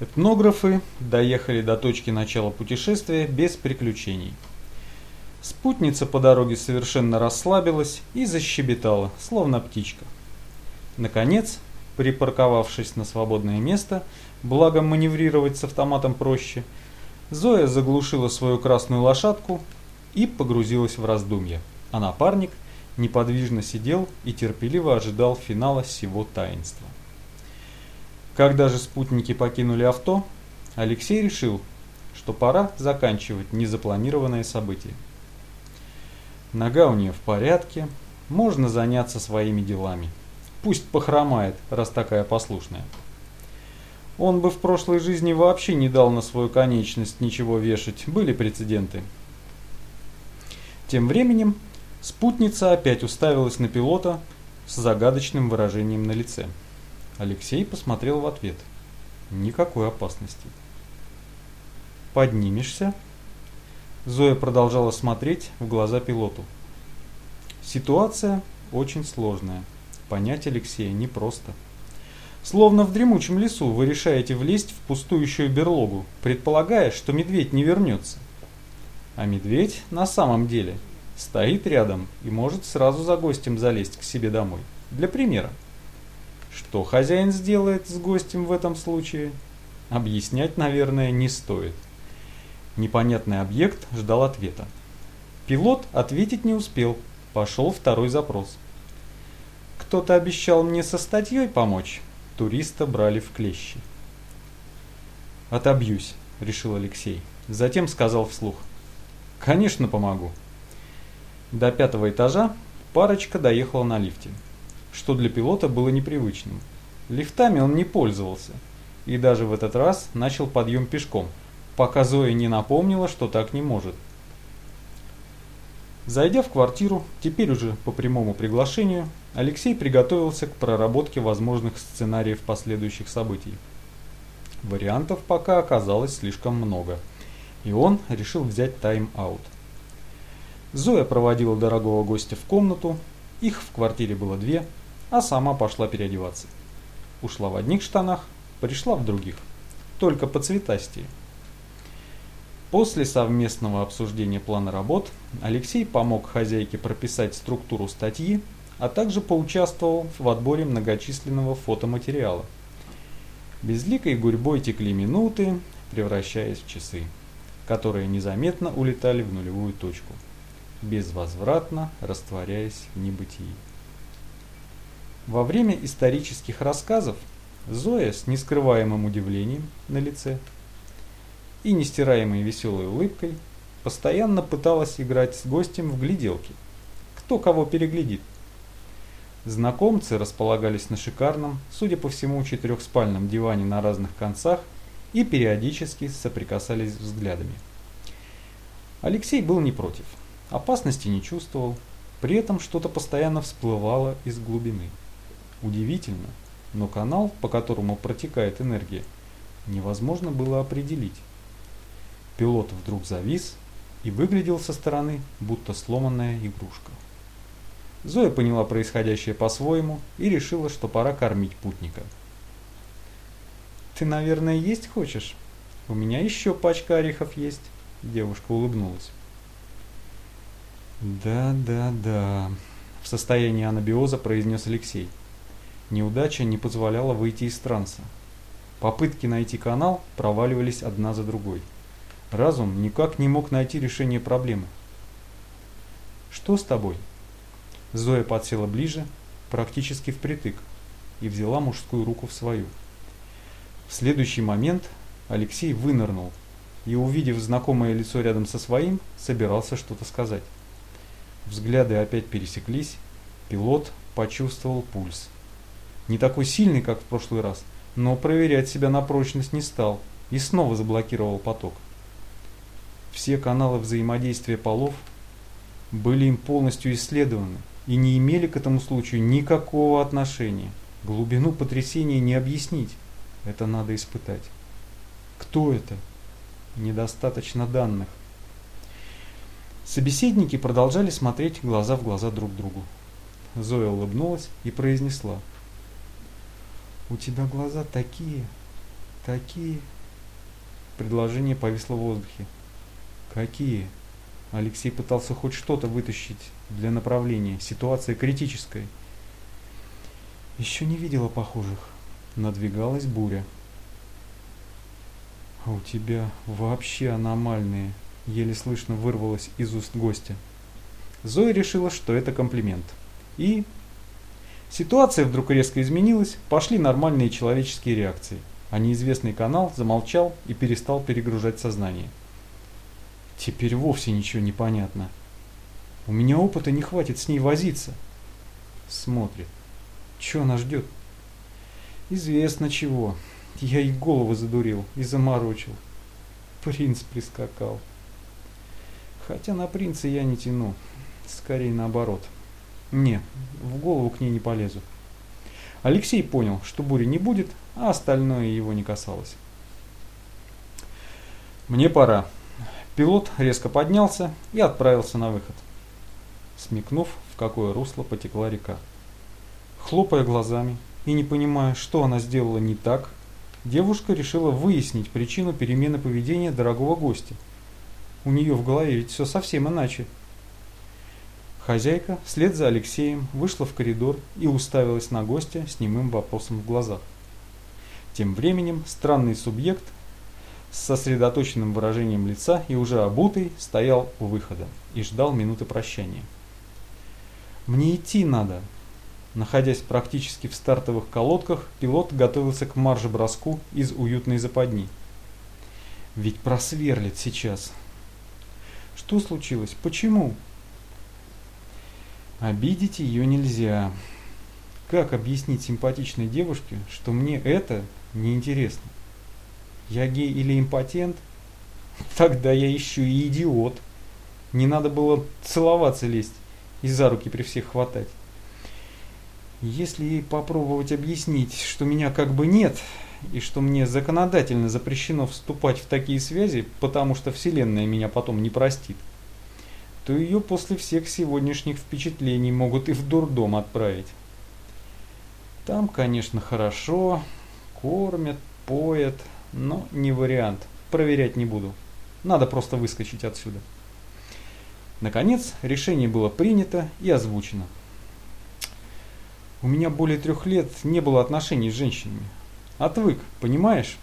Этнографы доехали до точки начала путешествия без приключений. Спутница по дороге совершенно расслабилась и защебетала, словно птичка. Наконец, припарковавшись на свободное место, благо маневрировать с автоматом проще, Зоя заглушила свою красную лошадку и погрузилась в раздумья, а напарник неподвижно сидел и терпеливо ожидал финала всего таинства. Когда же спутники покинули авто, Алексей решил, что пора заканчивать незапланированное событие. Нога у нее в порядке, можно заняться своими делами. Пусть похромает, раз такая послушная. Он бы в прошлой жизни вообще не дал на свою конечность ничего вешать, были прецеденты. Тем временем спутница опять уставилась на пилота с загадочным выражением на лице. Алексей посмотрел в ответ. Никакой опасности. «Поднимешься?» Зоя продолжала смотреть в глаза пилоту. Ситуация очень сложная. Понять Алексея непросто. Словно в дремучем лесу вы решаете влезть в пустующую берлогу, предполагая, что медведь не вернется. А медведь на самом деле стоит рядом и может сразу за гостем залезть к себе домой. Для примера. Что хозяин сделает с гостем в этом случае, объяснять, наверное, не стоит. Непонятный объект ждал ответа. Пилот ответить не успел, пошел второй запрос. Кто-то обещал мне со статьей помочь, туриста брали в клещи. «Отобьюсь», — решил Алексей. Затем сказал вслух. «Конечно помогу». До пятого этажа парочка доехала на лифте, что для пилота было непривычным. Лифтами он не пользовался и даже в этот раз начал подъем пешком, пока Зоя не напомнила, что так не может. Зайдя в квартиру, теперь уже по прямому приглашению, Алексей приготовился к проработке возможных сценариев последующих событий. Вариантов пока оказалось слишком много, и он решил взять тайм-аут. Зоя проводила дорогого гостя в комнату, их в квартире было две, а сама пошла переодеваться. Ушла в одних штанах, пришла в других, только по цветастее. После совместного обсуждения плана работ Алексей помог хозяйке прописать структуру статьи, а также поучаствовал в отборе многочисленного фотоматериала. Безликой гурьбой текли минуты, превращаясь в часы, которые незаметно улетали в нулевую точку, безвозвратно растворяясь в небытии. Во время исторических рассказов Зоя с нескрываемым удивлением на лице и нестираемой веселой улыбкой постоянно пыталась играть с гостем в гляделки. Кто кого переглядит. Знакомцы располагались на шикарном, судя по всему, четырехспальном диване на разных концах и периодически соприкасались взглядами. Алексей был не против, опасности не чувствовал, при этом что-то постоянно всплывало из глубины. Удивительно, но канал, по которому протекает энергия, невозможно было определить. Пилот вдруг завис и выглядел со стороны, будто сломанная игрушка. Зоя поняла происходящее по-своему и решила, что пора кормить путника. «Ты, наверное, есть хочешь? У меня еще пачка орехов есть», – девушка улыбнулась. «Да, да, да», – в состоянии анабиоза произнес Алексей. Неудача не позволяла выйти из транса. Попытки найти канал проваливались одна за другой. Разум никак не мог найти решение проблемы. «Что с тобой?» Зоя подсела ближе, практически впритык, и взяла мужскую руку в свою. В следующий момент Алексей вынырнул и, увидев знакомое лицо рядом со своим, собирался что-то сказать. Взгляды опять пересеклись, пилот почувствовал пульс. Не такой сильный, как в прошлый раз, но проверять себя на прочность не стал и снова заблокировал поток. Все каналы взаимодействия полов были им полностью исследованы и не имели к этому случаю никакого отношения. Глубину потрясения не объяснить. Это надо испытать. Кто это? Недостаточно данных. Собеседники продолжали смотреть глаза в глаза друг другу. Зоя улыбнулась и произнесла. «У тебя глаза такие, Какие? Предложение повисло в воздухе. Какие? Алексей пытался хоть что-то вытащить для направления. Ситуация критическая. Еще не видела похожих. Надвигалась буря. А у тебя вообще аномальные, еле слышно вырвалось из уст гостя. Зоя решила, что это комплимент. И ситуация вдруг резко изменилась, пошли нормальные человеческие реакции, а неизвестный канал замолчал и перестал перегружать сознание. Теперь вовсе ничего не понятно. У меня опыта не хватит с ней возиться. Смотрит. Че она ждет? Известно чего. Я и голову задурил, и заморочил. Принц прискакал. Хотя на принца я не тяну. Скорее наоборот. Не, в голову к ней не полезу. Алексей понял, что бури не будет, а остальное его не касалось. Мне пора. Пилот резко поднялся и отправился на выход, смекнув, в какое русло потекла река. Хлопая глазами и не понимая, что она сделала не так, девушка решила выяснить причину перемены поведения дорогого гостя. У нее в голове ведь все совсем иначе. Хозяйка вслед за Алексеем вышла в коридор и уставилась на гостя с немым вопросом в глазах. Тем временем странный субъект с сосредоточенным выражением лица и уже обутый стоял у выхода и ждал минуты прощания. «Мне идти надо». Находясь практически в стартовых колодках, пилот готовился к марш-броску из уютной западни. Ведь просверлит сейчас. Что случилось? Почему? Обидеть ее нельзя. Как объяснить симпатичной девушке, что мне это неинтересно? Я гей или импотент? Тогда я еще и идиот. Не надо было целоваться лезть и за руки при всех хватать. Если ей попробовать объяснить, что меня как бы нет, и что мне законодательно запрещено вступать в такие связи, потому что Вселенная меня потом не простит, то ее после всех сегодняшних впечатлений могут и в дурдом отправить. Там, конечно, хорошо, кормят, поят, но не вариант. Проверять не буду. Надо просто выскочить отсюда. Наконец, решение было принято и озвучено. У меня более трех лет не было отношений с женщинами. Отвык, понимаешь?